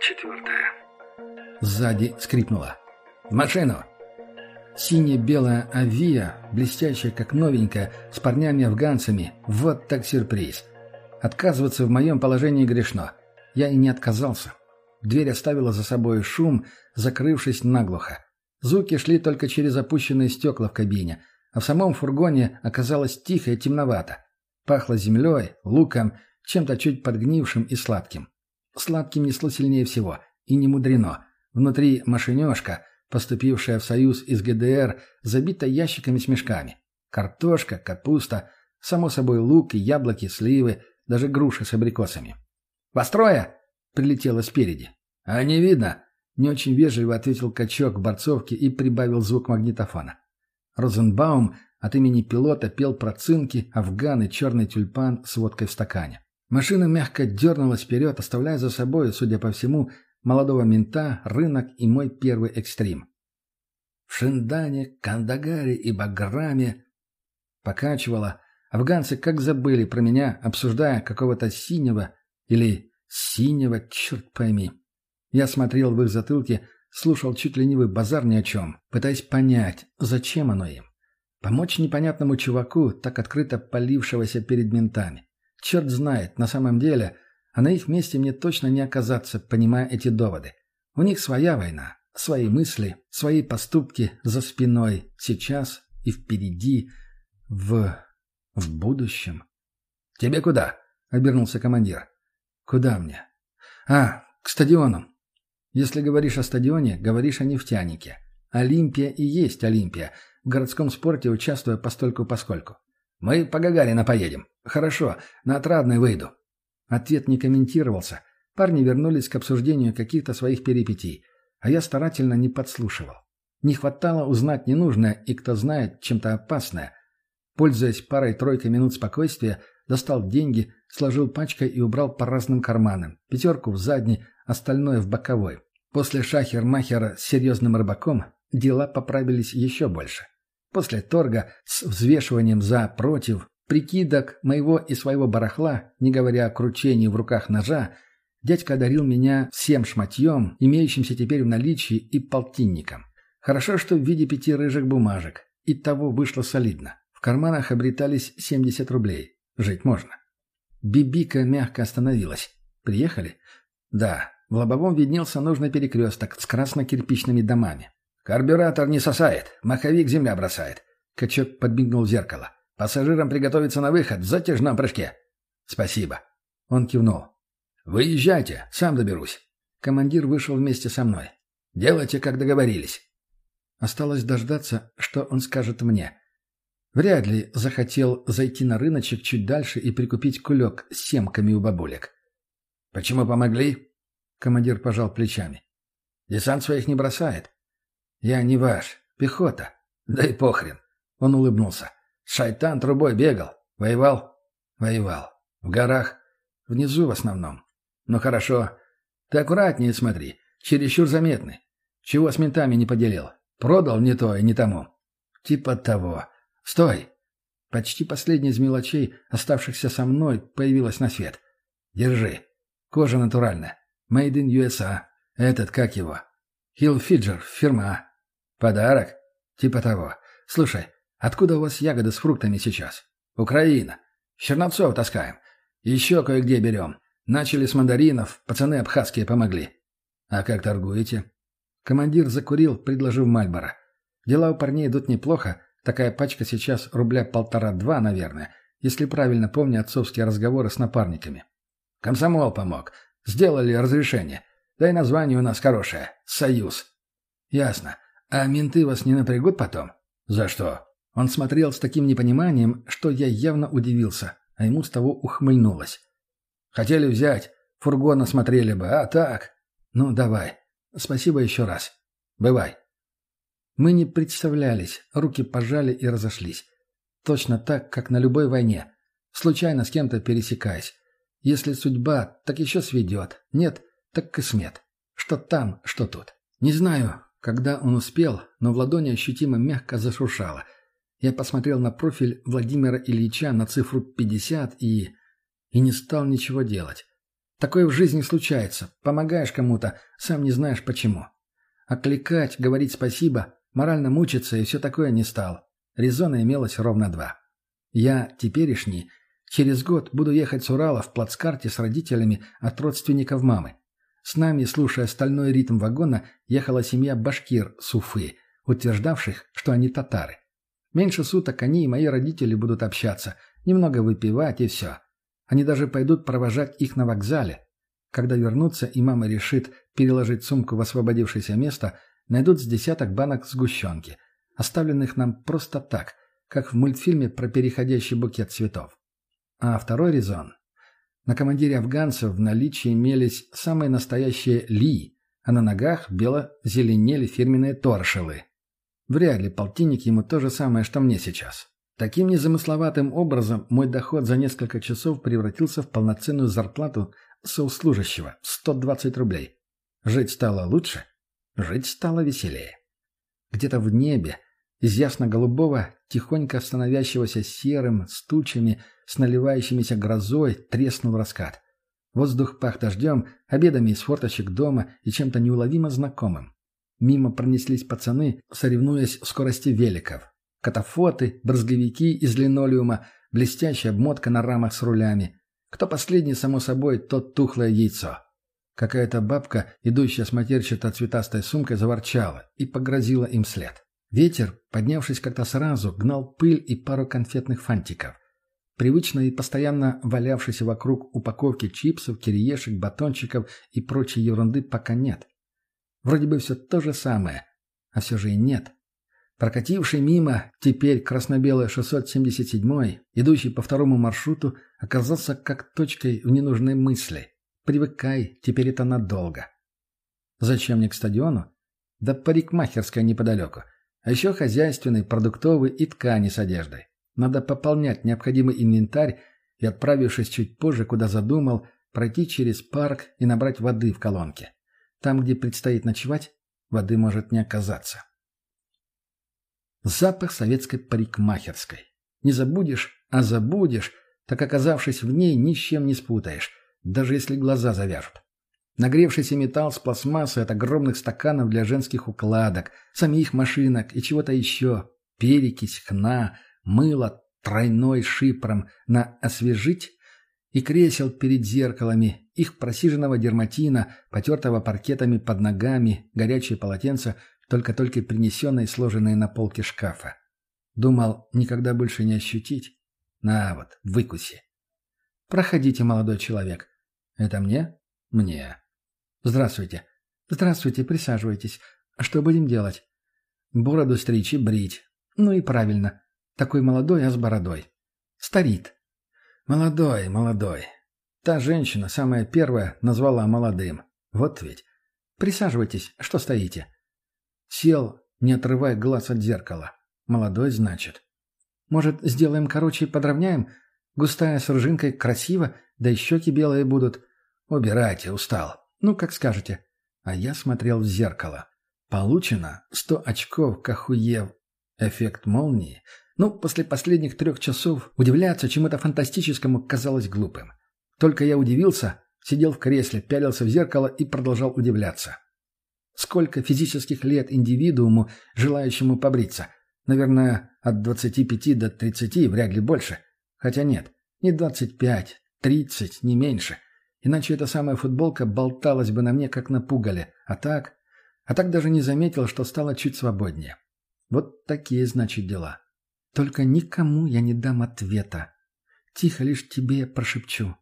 четвертая. Сзади скрипнула. «В машину!» Сине-белая авиа, блестящая как новенькая, с парнями-афганцами. Вот так сюрприз. Отказываться в моем положении грешно. Я и не отказался. Дверь оставила за собой шум, закрывшись наглухо. Звуки шли только через опущенные стекла в кабине, а в самом фургоне оказалось тихо и темновато. Пахло землей, луком, чем-то чуть подгнившим и сладким. Сладким несло сильнее всего. И не мудрено. Внутри машинешка, поступившая в Союз из ГДР, забита ящиками с мешками. Картошка, капуста, само собой лук и яблоки, сливы, даже груши с абрикосами. «Построя!» — прилетело спереди. «А не видно!» — не очень вежливо ответил качок борцовки и прибавил звук магнитофона. Розенбаум от имени пилота пел про цинки, афган и черный тюльпан с водкой в стакане. Машина мягко дернулась вперед, оставляя за собой, судя по всему, молодого мента, рынок и мой первый экстрим. В Шиндане, Кандагаре и Баграме покачивала. Афганцы как забыли про меня, обсуждая какого-то синего или синего, черт пойми. Я смотрел в их затылки, слушал чуть ленивый базар ни о чем, пытаясь понять, зачем оно им. Помочь непонятному чуваку, так открыто полившегося перед ментами. Черт знает, на самом деле, а на их месте мне точно не оказаться, понимая эти доводы. У них своя война, свои мысли, свои поступки за спиной, сейчас и впереди, в... в будущем. «Тебе куда?» — обернулся командир. «Куда мне?» «А, к стадиону. Если говоришь о стадионе, говоришь о нефтянике. Олимпия и есть Олимпия. В городском спорте участвуя постольку-поскольку. Мы по Гагарина поедем». «Хорошо, на отрадный выйду». Ответ не комментировался. Парни вернулись к обсуждению каких-то своих перипетий, а я старательно не подслушивал. Не хватало узнать ненужное и, кто знает, чем-то опасное. Пользуясь парой-тройкой минут спокойствия, достал деньги, сложил пачкой и убрал по разным карманам. Пятерку в задний, остальное в боковой. После шахер-махера с серьезным рыбаком дела поправились еще больше. После торга с взвешиванием «за», «против» прикидок моего и своего барахла, не говоря о кручении в руках ножа, дядька дарил меня всем шматьем, имеющимся теперь в наличии, и полтинником. Хорошо, что в виде пяти рыжих бумажек. И того вышло солидно. В карманах обретались 70 рублей. Жить можно. Бибика мягко остановилась. «Приехали?» «Да». В лобовом виднелся нужный перекресток с красно-кирпичными домами. «Карбюратор не сосает. Маховик земля бросает». Качок подмигнул в зеркало. Пассажирам приготовиться на выход в затяжном прыжке. Спасибо. Он кивнул. Выезжайте, сам доберусь. Командир вышел вместе со мной. Делайте, как договорились. Осталось дождаться, что он скажет мне. Вряд ли захотел зайти на рыночек чуть дальше и прикупить кулек с семками у бабулек. «Почему помогли?» Командир пожал плечами. «Десант своих не бросает». «Я не ваш. Пехота. Да и похрен». Он улыбнулся. Шайтан трубой бегал. Воевал? Воевал. В горах? Внизу в основном. Ну хорошо. Ты аккуратнее смотри. Чересчур заметны. Чего с ментами не поделил? Продал не то и не тому. Типа того. Стой. Почти последний из мелочей, оставшихся со мной, появилась на свет. Держи. Кожа натуральная. Made in USA. Этот, как его? Хилл Фиджер, фирма. Подарок? Типа того. Слушай, Откуда у вас ягоды с фруктами сейчас? Украина. Черновцов таскаем. Еще кое-где берем. Начали с мандаринов, пацаны абхазские помогли. А как торгуете? Командир закурил, предложив Мальборо. Дела у парней идут неплохо. Такая пачка сейчас рубля полтора-два, наверное, если правильно помню отцовские разговоры с напарниками. Комсомол помог. Сделали разрешение. Да и название у нас хорошее. Союз. Ясно. А менты вас не напрягут потом? За что? Он смотрел с таким непониманием, что я явно удивился, а ему с того ухмыльнулось. «Хотели взять, фургон осмотрели бы, а так...» «Ну, давай. Спасибо еще раз. Бывай». Мы не представлялись, руки пожали и разошлись. Точно так, как на любой войне, случайно с кем-то пересекаясь. Если судьба, так еще сведет. Нет, так космет. Что там, что тут. Не знаю, когда он успел, но в ладони ощутимо мягко зашуршало — я посмотрел на профиль Владимира Ильича на цифру 50 и... и не стал ничего делать. Такое в жизни случается. Помогаешь кому-то, сам не знаешь почему. Окликать, говорить спасибо, морально мучиться и все такое не стал. Резона имелось ровно два. Я теперешний, через год буду ехать с Урала в плацкарте с родителями от родственников мамы. С нами, слушая стальной ритм вагона, ехала семья башкир суфы, утверждавших, что они татары. Меньше суток они и мои родители будут общаться, немного выпивать и все. Они даже пойдут провожать их на вокзале. Когда вернутся и мама решит переложить сумку в освободившееся место, найдут с десяток банок сгущенки, оставленных нам просто так, как в мультфильме про переходящий букет цветов. А второй резон. На командире афганцев в наличии имелись самые настоящие «ли», а на ногах бело зеленели фирменные торшелы – Вряд ли полтинник ему то же самое, что мне сейчас. Таким незамысловатым образом мой доход за несколько часов превратился в полноценную зарплату соуслужащего – 120 рублей. Жить стало лучше, жить стало веселее. Где-то в небе, из ясно-голубого, тихонько становящегося серым, с тучами, с наливающимися грозой, треснул раскат. Воздух пах дождем, обедами из форточек дома и чем-то неуловимо знакомым. Мимо пронеслись пацаны, соревнуясь в скорости великов. Катафоты, брызговики из линолеума, блестящая обмотка на рамах с рулями. Кто последний, само собой, тот тухлое яйцо. Какая-то бабка, идущая с матерчатой цветастой сумкой, заворчала и погрозила им след. Ветер, поднявшись как-то сразу, гнал пыль и пару конфетных фантиков. Привычно и постоянно валявшейся вокруг упаковки чипсов, кириешек, батончиков и прочей ерунды пока нет. Вроде бы все то же самое, а все же и нет. Прокативший мимо теперь красно-белый 677-й, идущий по второму маршруту, оказался как точкой в ненужной мысли. Привыкай, теперь это надолго. Зачем мне к стадиону? Да парикмахерская неподалеку. А еще хозяйственный, продуктовый и ткани с одеждой. Надо пополнять необходимый инвентарь и, отправившись чуть позже, куда задумал, пройти через парк и набрать воды в колонке. Там, где предстоит ночевать, воды может не оказаться. Запах советской парикмахерской. Не забудешь, а забудешь, так оказавшись в ней, ни с чем не спутаешь, даже если глаза завяжут. Нагревшийся металл с пластмассы от огромных стаканов для женских укладок, самих машинок и чего-то еще. Перекись, хна, мыло тройной шипром на «освежить» и кресел перед зеркалами, их просиженного дерматина, потертого паркетами под ногами, горячие полотенца, только-только принесенные и сложенные на полке шкафа. Думал, никогда больше не ощутить. На вот, выкуси. Проходите, молодой человек. Это мне? Мне. Здравствуйте. Здравствуйте, присаживайтесь. Что будем делать? Бороду стричь и брить. Ну и правильно. Такой молодой, а с бородой. Старит. «Молодой, молодой». Та женщина, самая первая, назвала молодым. Вот ведь. «Присаживайтесь, что стоите?» Сел, не отрывая глаз от зеркала. «Молодой, значит». «Может, сделаем короче и подровняем? Густая с ржинкой красиво, да и щеки белые будут». «Убирайте, устал». «Ну, как скажете». А я смотрел в зеркало. Получено Сто очков Кахуев. Эффект молнии — но после последних трех часов удивляться чему-то фантастическому казалось глупым. Только я удивился, сидел в кресле, пялился в зеркало и продолжал удивляться. Сколько физических лет индивидууму, желающему побриться? Наверное, от 25 до 30, вряд ли больше. Хотя нет, не 25, 30, не меньше. Иначе эта самая футболка болталась бы на мне, как на пугале. А так... А так даже не заметил, что стало чуть свободнее. Вот такие, значит, дела. Только никому я не дам ответа. Тихо лишь тебе прошепчу.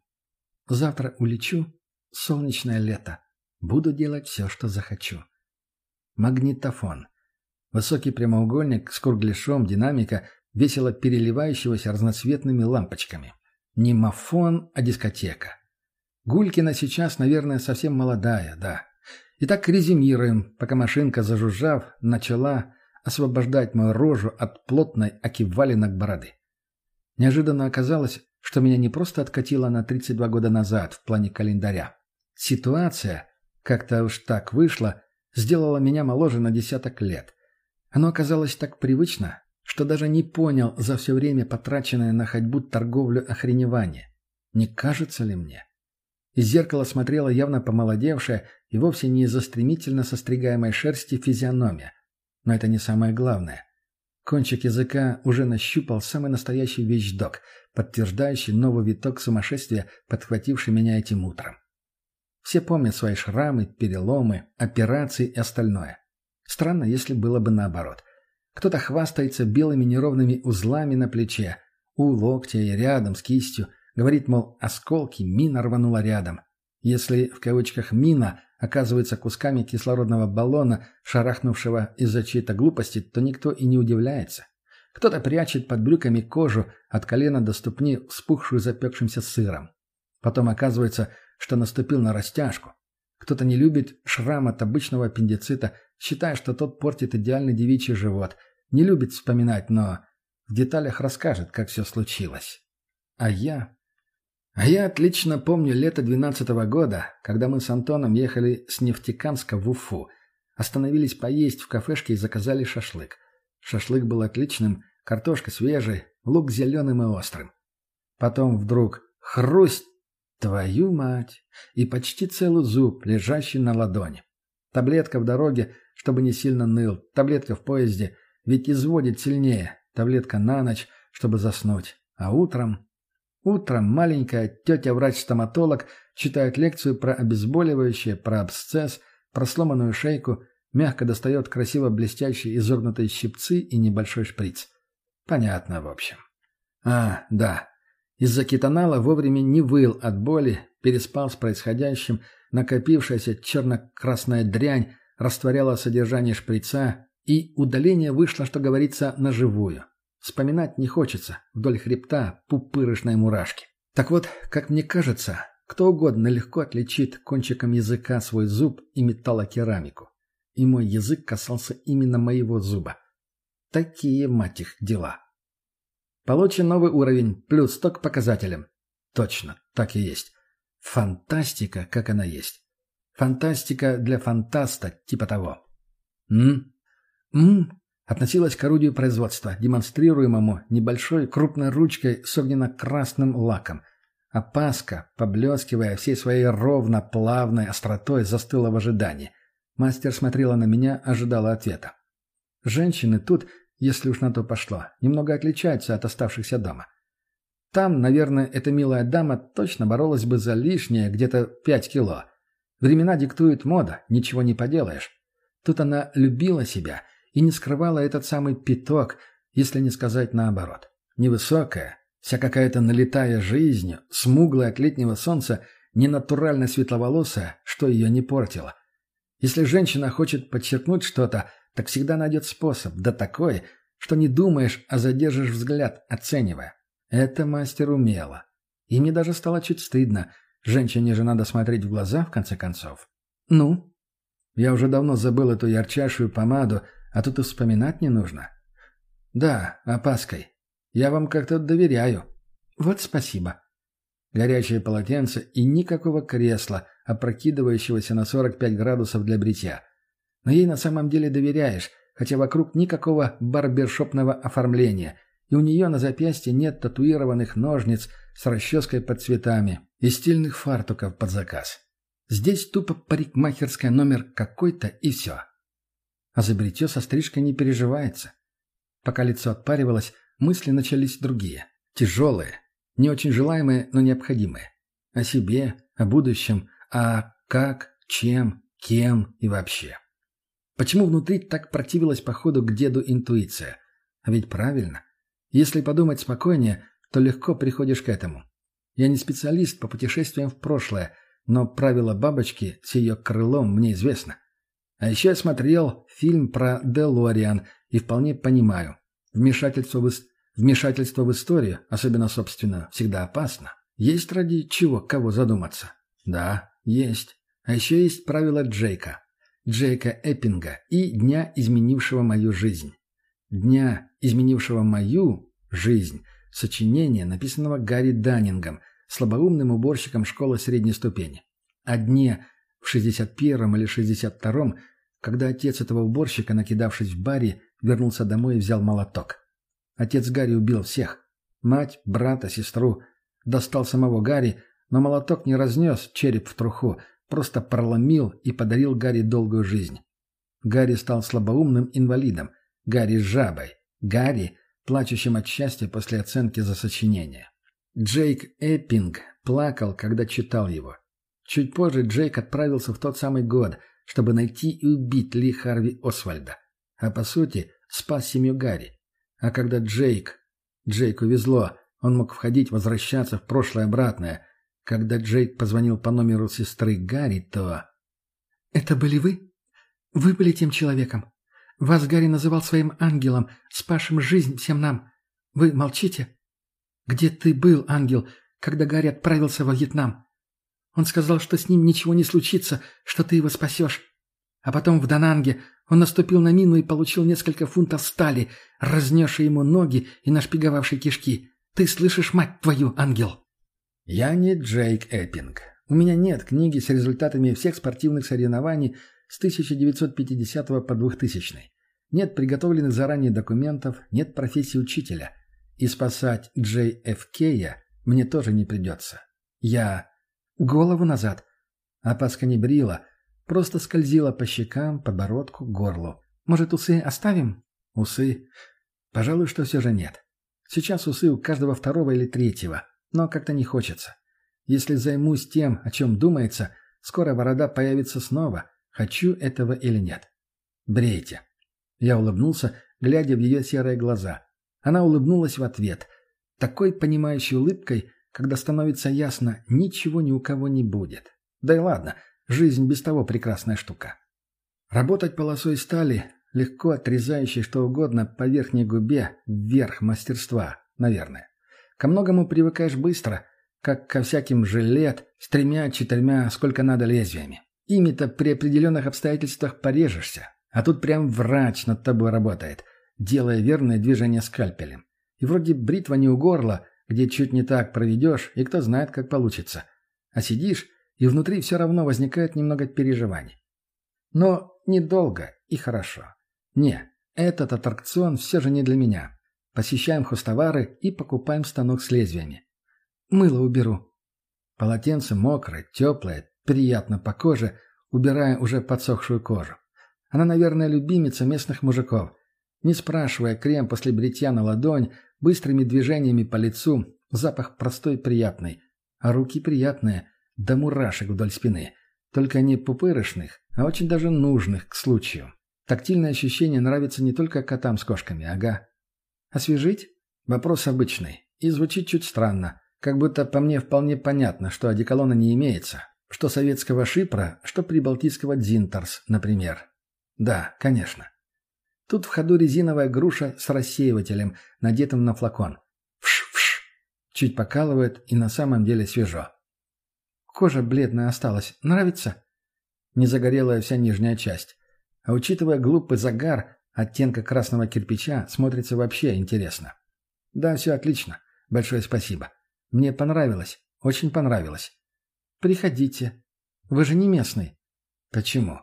Завтра улечу. Солнечное лето. Буду делать все, что захочу. Магнитофон. Высокий прямоугольник с кругляшом динамика, весело переливающегося разноцветными лампочками. Не мафон, а дискотека. Гулькина сейчас, наверное, совсем молодая, да. Итак, резюмируем, пока машинка, зажужжав, начала освобождать мою рожу от плотной окивалинок бороды. Неожиданно оказалось, что меня не просто откатило на 32 года назад в плане календаря. Ситуация, как-то уж так вышла, сделала меня моложе на десяток лет. Оно оказалось так привычно, что даже не понял за все время потраченное на ходьбу торговлю охреневание. Не кажется ли мне? Из зеркала смотрела явно помолодевшая и вовсе не из-за стремительно состригаемой шерсти физиономия, но это не самое главное. Кончик языка уже нащупал самый настоящий вещдок, подтверждающий новый виток сумасшествия, подхвативший меня этим утром. Все помнят свои шрамы, переломы, операции и остальное. Странно, если было бы наоборот. Кто-то хвастается белыми неровными узлами на плече, у локтя и рядом с кистью, говорит, мол, осколки мина рванула рядом. Если в кавычках «мина» оказывается кусками кислородного баллона, шарахнувшего из-за чьей-то глупости, то никто и не удивляется. Кто-то прячет под брюками кожу от колена до ступни, вспухшую запекшимся сыром. Потом оказывается, что наступил на растяжку. Кто-то не любит шрам от обычного аппендицита, считая, что тот портит идеальный девичий живот. Не любит вспоминать, но в деталях расскажет, как все случилось. А я а я отлично помню лето двенадцатого года, когда мы с Антоном ехали с Нефтекамска в Уфу. Остановились поесть в кафешке и заказали шашлык. Шашлык был отличным, картошка свежая, лук зеленым и острым. Потом вдруг хрусть, твою мать, и почти целый зуб, лежащий на ладони. Таблетка в дороге, чтобы не сильно ныл, таблетка в поезде, ведь изводит сильнее, таблетка на ночь, чтобы заснуть, а утром Утром маленькая тетя-врач-стоматолог читает лекцию про обезболивающее, про абсцесс, про сломанную шейку, мягко достает красиво блестящие изогнутые щипцы и небольшой шприц. Понятно, в общем. А, да. Из-за кетонала вовремя не выл от боли, переспал с происходящим, накопившаяся черно-красная дрянь растворяла содержание шприца, и удаление вышло, что говорится, на живую. Вспоминать не хочется. Вдоль хребта пупырышной мурашки. Так вот, как мне кажется, кто угодно легко отличит кончиком языка свой зуб и металлокерамику. И мой язык касался именно моего зуба. Такие, мать их, дела. Получен новый уровень, плюс сток к показателям. Точно, так и есть. Фантастика, как она есть. Фантастика для фантаста, типа того. М? М? относилась к орудию производства, демонстрируемому небольшой крупной ручкой с огненно-красным лаком. Опаска, а поблескивая всей своей ровно плавной остротой, застыла в ожидании. Мастер смотрела на меня, ожидала ответа. Женщины тут, если уж на то пошло, немного отличаются от оставшихся дома. Там, наверное, эта милая дама точно боролась бы за лишнее где-то пять кило. Времена диктуют мода, ничего не поделаешь. Тут она любила себя – и не скрывала этот самый пяток, если не сказать наоборот. Невысокая, вся какая-то налетая жизнью, смуглая от летнего солнца, ненатурально светловолосая, что ее не портило. Если женщина хочет подчеркнуть что-то, так всегда найдет способ, да такой, что не думаешь, а задержишь взгляд, оценивая. Это мастер умела. И мне даже стало чуть стыдно. Женщине же надо смотреть в глаза, в конце концов. «Ну?» Я уже давно забыл эту ярчайшую помаду, а тут и вспоминать не нужно. Да, опаской. Я вам как-то доверяю. Вот спасибо. Горячее полотенце и никакого кресла, опрокидывающегося на 45 градусов для бритья. Но ей на самом деле доверяешь, хотя вокруг никакого барбершопного оформления, и у нее на запястье нет татуированных ножниц с расческой под цветами и стильных фартуков под заказ. Здесь тупо парикмахерская номер какой-то и все. А за бритье со стрижкой не переживается. Пока лицо отпаривалось, мысли начались другие. Тяжелые, не очень желаемые, но необходимые. О себе, о будущем, о как, чем, кем и вообще. Почему внутри так противилась походу к деду интуиция? А ведь правильно. Если подумать спокойнее, то легко приходишь к этому. Я не специалист по путешествиям в прошлое, но правило бабочки с ее крылом мне известно. А еще я смотрел фильм про Делориан и вполне понимаю. Вмешательство в, вмешательство в историю, особенно собственно, всегда опасно. Есть ради чего кого задуматься? Да, есть. А еще есть правило Джейка. Джейка Эппинга и дня, изменившего мою жизнь. Дня, изменившего мою жизнь. Сочинение, написанного Гарри Даннингом, слабоумным уборщиком школы средней ступени. О дне, в 61-м или 62-м, когда отец этого уборщика, накидавшись в баре, вернулся домой и взял молоток. Отец Гарри убил всех. Мать, брата, сестру. Достал самого Гарри, но молоток не разнес череп в труху, просто проломил и подарил Гарри долгую жизнь. Гарри стал слабоумным инвалидом, Гарри – жабой, Гарри – плачущим от счастья после оценки за сочинение. Джейк Эппинг плакал, когда читал его. Чуть позже Джейк отправился в тот самый год, чтобы найти и убить Ли Харви Освальда. А по сути, спас семью Гарри. А когда Джейк... Джейку везло, он мог входить, возвращаться в прошлое обратное. Когда Джейк позвонил по номеру сестры Гарри, то... «Это были вы? Вы были тем человеком. Вас Гарри называл своим ангелом, спасшим жизнь всем нам. Вы молчите? Где ты был, ангел, когда Гарри отправился во Вьетнам? Он сказал, что с ним ничего не случится, что ты его спасешь. А потом в Дананге он наступил на мину и получил несколько фунтов стали, разнесшей ему ноги и нашпиговавшей кишки. Ты слышишь, мать твою, ангел?» «Я не Джейк Эппинг. У меня нет книги с результатами всех спортивных соревнований с 1950 по 2000. Нет приготовленных заранее документов, нет профессии учителя. И спасать Джей Ф. Кея мне тоже не придется. Я голову назад. Опаска не брила, просто скользила по щекам, подбородку, горлу. «Может, усы оставим?» «Усы? Пожалуй, что все же нет. Сейчас усы у каждого второго или третьего, но как-то не хочется. Если займусь тем, о чем думается, скоро борода появится снова, хочу этого или нет. Брейте». Я улыбнулся, глядя в ее серые глаза. Она улыбнулась в ответ. Такой понимающей улыбкой, когда становится ясно, ничего ни у кого не будет. Да и ладно, жизнь без того прекрасная штука. Работать полосой стали, легко отрезающей что угодно по верхней губе, вверх мастерства, наверное. Ко многому привыкаешь быстро, как ко всяким жилет с тремя, четырьмя, сколько надо лезвиями. Ими-то при определенных обстоятельствах порежешься, а тут прям врач над тобой работает, делая верное движение скальпелем. И вроде бритва не у горла, где чуть не так проведешь, и кто знает, как получится. А сидишь, и внутри все равно возникает немного переживаний. Но недолго и хорошо. Не, этот аттракцион все же не для меня. Посещаем хостовары и покупаем станок с лезвиями. Мыло уберу. Полотенце мокрое, теплое, приятно по коже, убирая уже подсохшую кожу. Она, наверное, любимица местных мужиков. Не спрашивая крем после бритья на ладонь, быстрыми движениями по лицу, запах простой приятный, а руки приятные, до мурашек вдоль спины, только не пупырышных, а очень даже нужных к случаю. Тактильное ощущение нравится не только котам с кошками, ага. Освежить? Вопрос обычный, и звучит чуть странно, как будто по мне вполне понятно, что одеколона не имеется, что советского шипра, что прибалтийского дзинтарс, например. Да, конечно. Тут в ходу резиновая груша с рассеивателем, надетым на флакон. Вш-вш! Чуть покалывает и на самом деле свежо. Кожа бледная осталась. Нравится? Не загорелая вся нижняя часть. А учитывая глупый загар, оттенка красного кирпича смотрится вообще интересно. Да, все отлично. Большое спасибо. Мне понравилось. Очень понравилось. Приходите. Вы же не местный. Почему?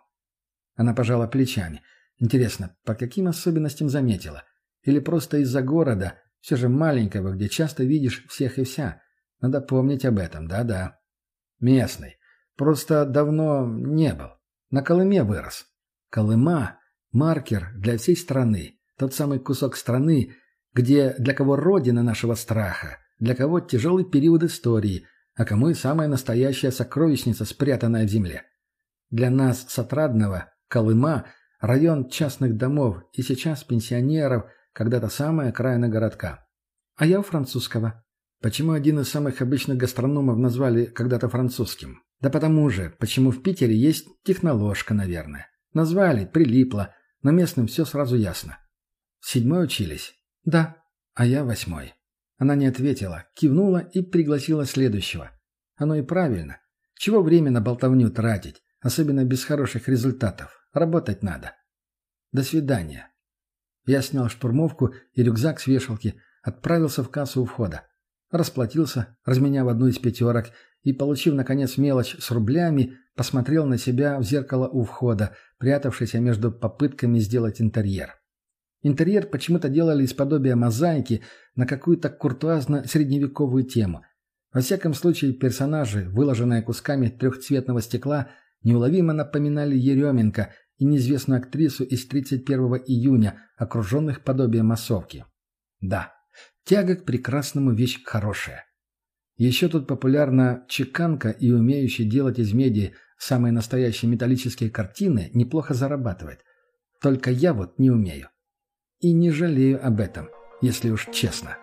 Она пожала плечами. — Интересно, по каким особенностям заметила? Или просто из-за города, все же маленького, где часто видишь всех и вся? Надо помнить об этом, да-да. Местный. Просто давно не был. На Колыме вырос. Колыма – маркер для всей страны. Тот самый кусок страны, где для кого родина нашего страха, для кого тяжелый период истории, а кому и самая настоящая сокровищница, спрятанная в земле. Для нас с Отрадного Колыма – район частных домов и сейчас пенсионеров, когда-то самая окраина городка. А я у французского. Почему один из самых обычных гастрономов назвали когда-то французским? Да потому же, почему в Питере есть техноложка, наверное. Назвали, прилипло, но местным все сразу ясно. Седьмой учились? Да. А я восьмой. Она не ответила, кивнула и пригласила следующего. Оно и правильно. Чего время на болтовню тратить, особенно без хороших результатов? Работать надо. До свидания. Я снял штурмовку и рюкзак с вешалки, отправился в кассу у входа. Расплатился, разменяв одну из пятерок, и, получив, наконец, мелочь с рублями, посмотрел на себя в зеркало у входа, прятавшийся между попытками сделать интерьер. Интерьер почему-то делали из подобия мозаики на какую-то куртуазно-средневековую тему. Во всяком случае, персонажи, выложенные кусками трехцветного стекла, неуловимо напоминали Еременко и неизвестную актрису из 31 июня, окруженных подобием массовки. Да, тяга к прекрасному вещь хорошая. Еще тут популярна чеканка и умеющий делать из меди самые настоящие металлические картины неплохо зарабатывает. Только я вот не умею. И не жалею об этом, если уж честно.